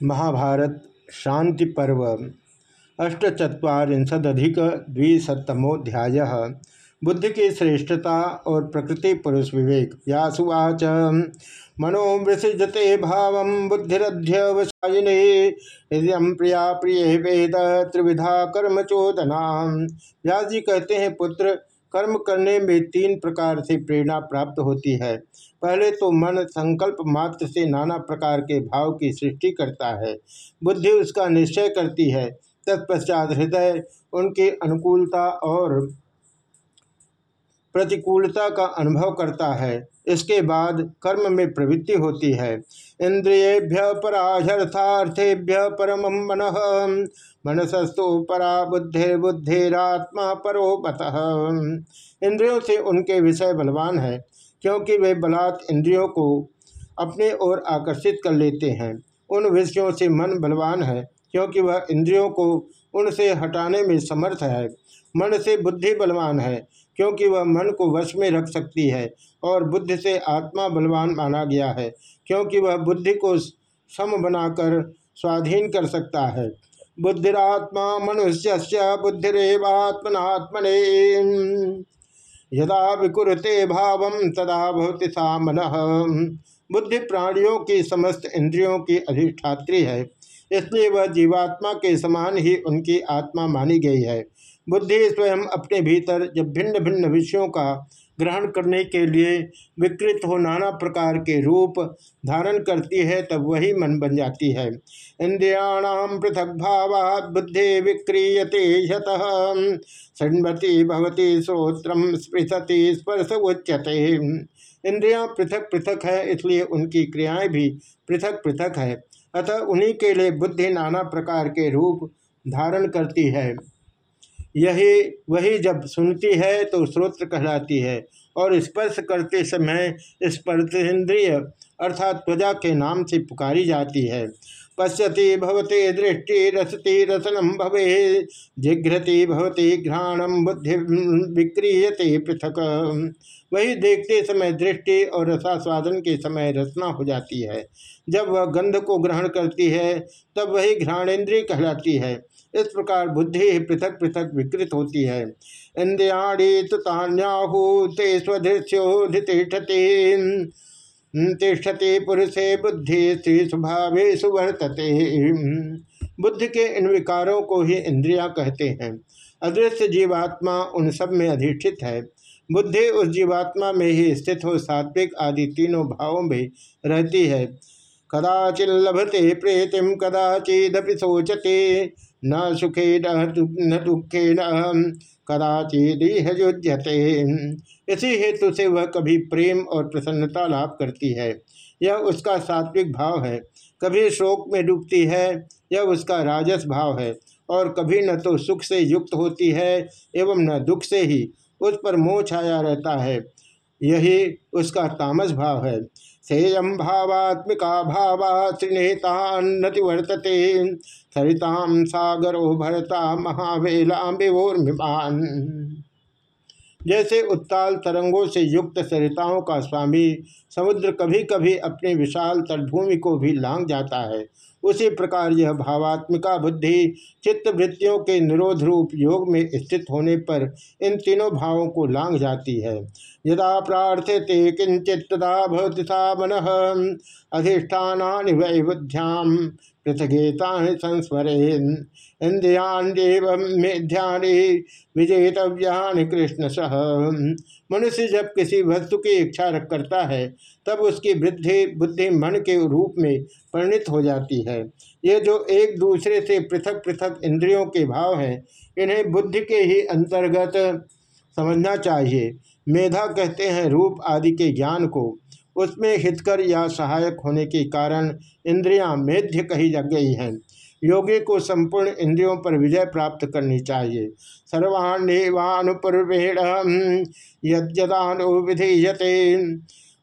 महाभारत शांति पर्व अष्टचत्वारिशदिक द्विशतमोध्याय बुद्धि की श्रेष्ठता और प्रकृति पुरुष विवेक व्यासुवाच मनोवृसजते भाव बुद्धिरध्यवसायिने प्रिया प्रिय वेद त्रिविधा कर्म चोदना व्यास जी कहते हैं, पुत्र कर्म करने में तीन प्रकार से प्रेरणा प्राप्त होती है। पहले तो मन संकल्प मात्र से नाना प्रकार के भाव की सृष्टि करता है। बुद्धि उसका निश्चय करती है। तत्पश्चात हृदय, उनकी अनुकूलता और प्रतिकूलता का अनुभव करता है। इसके बाद कर्म में प्रवृत्ति होती है। इंद्रियेभ्य परार्थार्थेभ्य परम मन, मनसस्तु परा बुद्धि बुद्धिरात्मा परो बत इंद्रियों से उनके विषय बलवान है, क्योंकि वे बलात् इंद्रियों को अपने ओर आकर्षित कर लेते हैं। उन विषयों से मन बलवान है क्योंकि वह इंद्रियों को उनसे हटाने में समर्थ है। मन से बुद्धि बलवान है, क्योंकि वह मन को वश में रख सकती है और बुद्धि से आत्मा बलवान माना गया है, क्योंकि वह बुद्धि को सम बनाकर स्वाधीन कर सकता है। बुद्धिरात्मा मनुष्य बुद्धिरेवात्मनात्मने यदा विकुरते भाव तदा भवति सा मन बुद्धि प्राणियों की समस्त इंद्रियों की अधिष्ठात्री है। इसलिए वह जीवात्मा के समान ही उनकी आत्मा मानी गई है। बुद्धि स्वयं अपने भीतर जब भिन्न भिन्न विषयों का ग्रहण करने के लिए विकृत हो नाना प्रकार के रूप धारण करती है, तब वही मन बन जाती है। इंद्रियाणाम पृथक भाव बुद्धि विक्रियते षण्वती भवती श्रोत्रम स्पृशति स्पर्श उच्यते। इंद्रियाँ पृथक पृथक है, इसलिए उनकी क्रियाएँ भी पृथक पृथक है। अतः उन्हीं के लिए बुद्धि नाना प्रकार के रूप धारण करती है। यही, वही जब सुनती है तो श्रोत्र कहलाती है और स्पर्श करते समय स्पर्शेन्द्रिय अर्थात त्वजा के नाम से पुकारी जाती है। पश्यति भवते दृष्टि रसति रसनम भवे, जिघ्रति भवती घ्राणम बुद्धि विक्रियते पृथक। वही देखते समय दृष्टि और रसास्वादन के समय रचना हो जाती है। जब वह गंध को ग्रहण करती है, तब वही घ्राणेन्द्रिय कहलाती है। इस प्रकार बुद्धि पृथक पृथक विकृत होती है। इंद्रियाणी ते स्वधृत्योधितिष्ठते तिष्ठते पुरुषे बुद्धि स्त्री स्वभावे सुवर्तते। बुद्ध के इन विकारों को ही इंद्रिया कहते हैं। अदृश्य जीवात्मा उन सब में अधिष्ठित है। बुद्धि उस जीवात्मा में ही स्थित हो, सात्विक आदि तीनों भावों में रहती है। कदाचिल लभते प्रेतिम कदाचिदपि सोचते, न सुखे न दुखे न कदाचिदीहजुज्यते इसी हेतु से वह कभी प्रेम और प्रसन्नता लाभ करती है। यह उसका सात्विक भाव है। कभी शोक में डूबती है, यह उसका राजस भाव है। और कभी न तो सुख से युक्त होती है, एवं न दुख से ही। उस पर मोह छाया रहता है। यही उसका तामस भाव है। सेयम भावात्मिका भावा त्रिनेतान्नति वर्तते। सरिताम सागरो भरता महावेलाम्बिवोर्मिमान। जैसे उत्ताल तरंगों से युक्त सरिताओं का स्वामी समुद्र कभी कभी अपनी विशाल तटभूमि को भी लांग जाता है। उसी प्रकार यह भावात्मिका बुद्धि चित्तवृत्तियों के निरोध रूप योग में स्थित होने पर इन तीनों भावों को लांग जाती है। यदा प्रार्थ्यते किंचित तदा भवति सा मन। अधिष्ठान पृथगेता संस्मरेन इंद्रियाण्यव मेध्यानि विजेतव्यानि कृष्ण सह मनुष्य जब किसी वस्तु की इच्छा करता है, तब उसकी वृद्धि, बुद्धि मन के रूप में परिणित हो जाती है। ये जो एक दूसरे से पृथक पृथक इंद्रियों के भाव हैं, इन्हें बुद्धि के ही अंतर्गत समझना चाहिए। मेधा कहते हैं रूप आदि के ज्ञान को। उसमें हितकर या सहायक होने के कारण इंद्रियाँ मेध्य कही जा गई हैं। योगी को संपूर्ण इंद्रियों पर विजय प्राप्त करनी चाहिए। सर्वाण्यवानुपूर्वेण यदानुविधीयते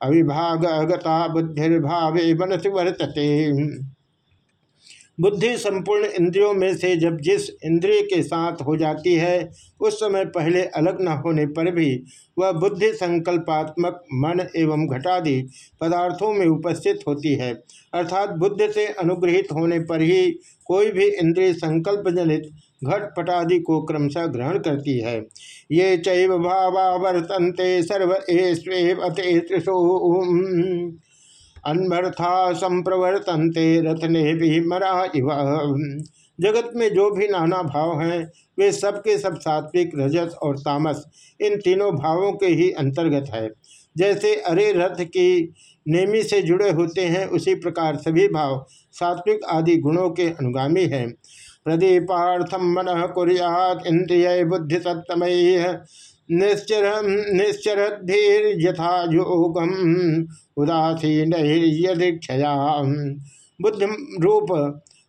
अविभाग अगता बुद्धिर्भावे मनसि वर्तते। बुद्धि संपूर्ण इंद्रियों में से जब जिस इंद्रिय के साथ हो जाती है, उस समय पहले अलग न होने पर भी वह बुद्धि संकल्पात्मक मन एवं घटादि पदार्थों में उपस्थित होती है। अर्थात बुद्धि से अनुग्रहित होने पर ही कोई भी इंद्रिय संकल्प जनित घटपटादि को क्रमशः ग्रहण करती है। ये चैव भावा वर्तन्ते सर्व एस्वेवतेषु अनभर्था संप्रवर्तनते रथने भी मरा इव। जगत में जो भी नाना भाव हैं, वे सबके सब सात्विक रजस और तामस, इन तीनों भावों के ही अंतर्गत है। जैसे अरे रथ की नेमी से जुड़े होते हैं, उसी प्रकार सभी भाव सात्विक आदि गुणों के अनुगामी हैं। प्रदीपार्थम मन कुरियात इंद्रिय बुद्धि सत्तमय निश्चर निश्चरधीर्यथा योगम उदासीन यदीक्षया बुद्धि रूप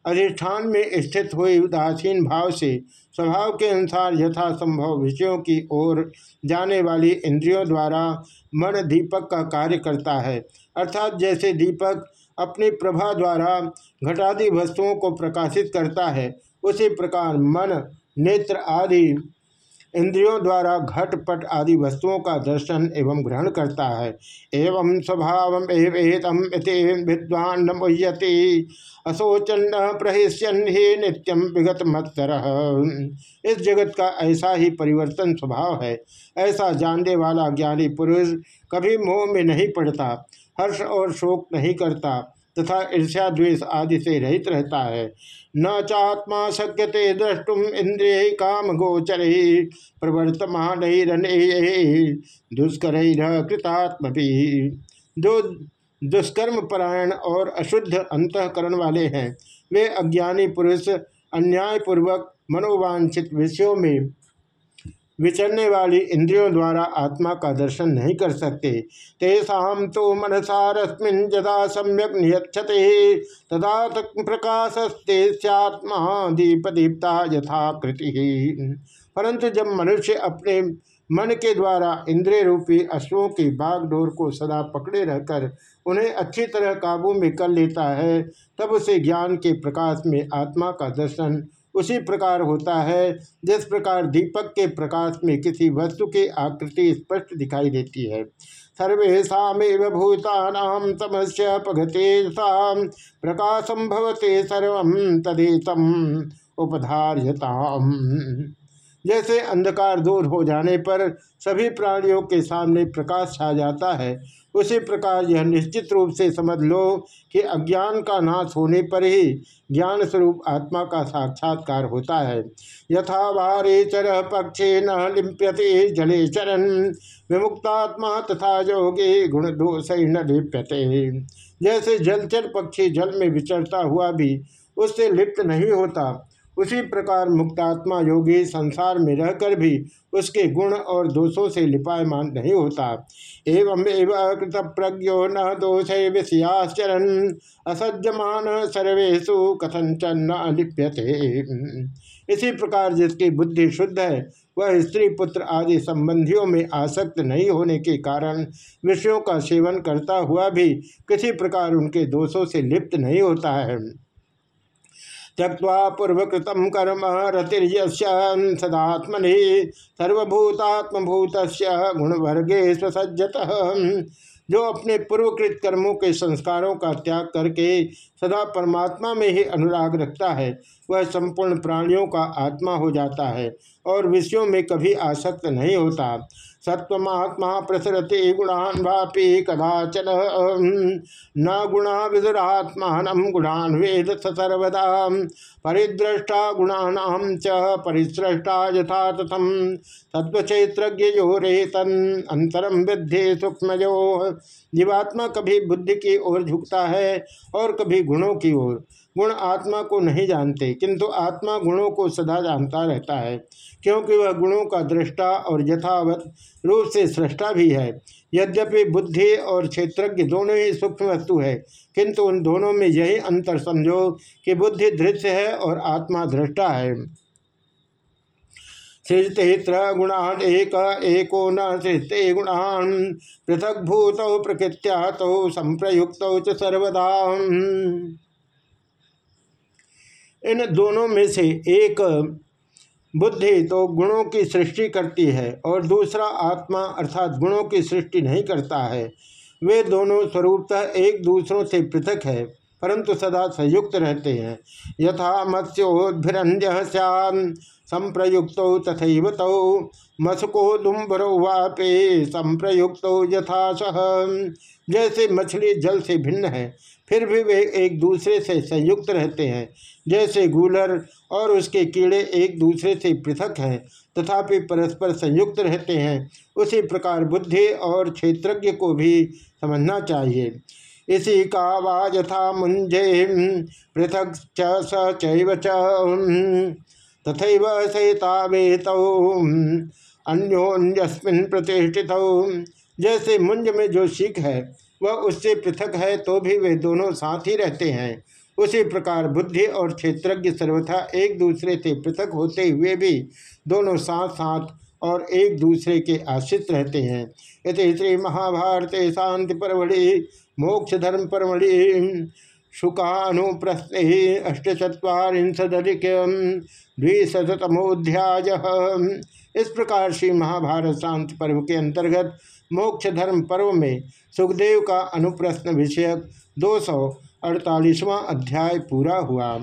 अधिष्ठान में स्थित हुई उदासीन भाव से स्वभाव के अनुसार यथा संभव विषयों की ओर जाने वाली इंद्रियों द्वारा मन दीपक का कार्य करता है। अर्थात जैसे दीपक अपनी प्रभा द्वारा घटादि वस्तुओं को प्रकाशित करता है, उसी प्रकार मन, नेत्र आदि इंद्रियों द्वारा घटपट आदि वस्तुओं का दर्शन एवं ग्रहण करता है। एवं स्वभाव एवेतम विद्वान मुह्यति असोचन प्रहिष्यन ही नित्यम विगत मत्सर इस जगत का ऐसा ही परिवर्तन स्वभाव है। ऐसा जानने वाला ज्ञानी पुरुष कभी मोह में नहीं पड़ता, हर्ष और शोक नहीं करता। तथा ईर्ष्या द्वेष आदि से रहित रहता है। न चात्मा शक्यते द्रष्टुम इंद्रिय काम गोचर ही प्रवर्तमान दुष्कर कृतात्म भी जो दुष्कर्म परायण और अशुद्ध अंतकरण वाले हैं। वे अज्ञानी पुरुष अन्यायपूर्वक मनोवांछित विषयों में विचरने वाली इंद्रियों द्वारा आत्मा का दर्शन नहीं कर सकते। तेषा तो मनसारस्मिन जदा सम्यक नियक्षते तदा तक प्रकाशस्ते सत्मा दीप्ता यथाकृति परंतु जब मनुष्य अपने मन के द्वारा इंद्रिय रूपी अश्वों की बागडोर को सदा पकड़े रहकर उन्हें अच्छी तरह काबू में कर लेता है, तब उसे ज्ञान के प्रकाश में आत्मा का दर्शन उसी प्रकार होता है। जिस प्रकार दीपक के प्रकाश में किसी वस्तु की आकृति स्पष्ट दिखाई देती है। सर्वेशा भूतानाम पगते प्रकाशम भवते सर्व तदेतम उपधार्यताम। जैसे अंधकार दूर हो जाने पर सभी प्राणियों के सामने प्रकाश छा जाता है। उसी प्रकार यह निश्चित रूप से समझ लो कि अज्ञान का नाश होने पर ही ज्ञान स्वरूप आत्मा का साक्षात्कार होता है। यथा वारे चर पक्षे न लिप्यते जले चरण विमुक्तात्मा तथा योगे गुण दोष न लिप्यते। जैसे जलचर पक्षी जल में विचरता हुआ भी, उससे लिप्त नहीं होता। उसी प्रकार मुक्तात्मा योगी संसार में रहकर भी उसके गुण और दोषों से लिपायमान नहीं होता। एवं एवं कृत प्रज्ञो न दोष विषयाचरण असज्जमान सर्वेशु कथंचन न लिप्यते इसी प्रकार जिसकी बुद्धि शुद्ध है, वह स्त्री पुत्र आदि संबंधियों में आसक्त नहीं होने के कारण विषयों का सेवन करता हुआ भी किसी प्रकार उनके दोषों से लिप्त नहीं होता है। त्यक्वा पूर्वकृत कर्म रतिर्यदात्मनि सर्वभूतात्मभूत गुणवर्गे स्वसज्जत। जो अपने पूर्वकृत कर्मों के संस्कारों का त्याग करके सदा परमात्मा में ही अनुराग रखता है वह संपूर्ण प्राणियों का आत्मा हो जाता है और विषयों में कभी आसक्त नहीं होता। सत्वत्मा प्रसरते गुणान वापी कदाचन न गुणा विदुरात्मान गुणान वेद सर्वदा। परिद्रष्टा गुणान च परिसृष्टा यथा तथम तत्वचैत्रज्ञो रेतन अंतरम विद्धि सूक्ष्मयो जीवात्मा कभी बुद्धि की ओर झुकता है और कभी गुणों की ओर। गुण आत्मा को नहीं जानते। किंतु आत्मा गुणों को सदा जानता रहता है, क्योंकि वह गुणों का दृष्टा और यथावत रूप से सृष्टा भी है। यद्यपि बुद्धि और क्षेत्रज्ञ दोनों ही सूक्ष्म वस्तु है, किंतु उन दोनों में यही अंतर समझो कि बुद्धि दृश्य है और आत्मा दृष्टा है। सृजते गुणान एक, एको न सृजते गुणान पृथक भूत प्रकृत्या तो संप्रयुक्त सर्वदा। इन दोनों में से एक बुद्धि तो गुणों की सृष्टि करती है और दूसरा आत्मा अर्थात गुणों की सृष्टि नहीं करता है। वे दोनों स्वरूपतः एक दूसरों से पृथक है, परंतु सदा संयुक्त रहते हैं। यथा मत्स्योद्भिरण्य संप्रयुक्त तथा तौ। मसको दुम्बरो वापे, संप्रयुक्त यथा सह जैसे मछली जल से भिन्न है, फिर भी वे एक दूसरे से संयुक्त रहते हैं। जैसे गूलर और उसके कीड़े एक दूसरे से पृथक हैं, तथापि परस्पर संयुक्त रहते हैं। उसी प्रकार बुद्धि और क्षेत्रज्ञ को भी समझना चाहिए। इसी का वा यथा मुंजे, पृथक च स च तथा सहितावेत, अन्योन्यस्मिन प्रतिष्ठित। जैसे मुंज में जो सिख है, वह उससे पृथक है तो भी वे दोनों साथ ही रहते हैं। उसी प्रकार बुद्धि और क्षेत्रज्ञ सर्वथा एक दूसरे से पृथक होते हुए भी दोनों साथ साथ और एक दूसरे के आश्रित रहते हैं। इस श्री महाभारत शांति परमढ़ि, मोक्ष धर्म परमढ़ि शुकानुप्रश्न अष्टचत्वारिशदिक द्विशतमोध्याय इस प्रकार श्री महाभारत शांति पर्व के अंतर्गत मोक्ष धर्म पर्व में सुखदेव का अनुप्रश्न विषयक दो सौ अड़तालीसवां अध्याय पूरा हुआ।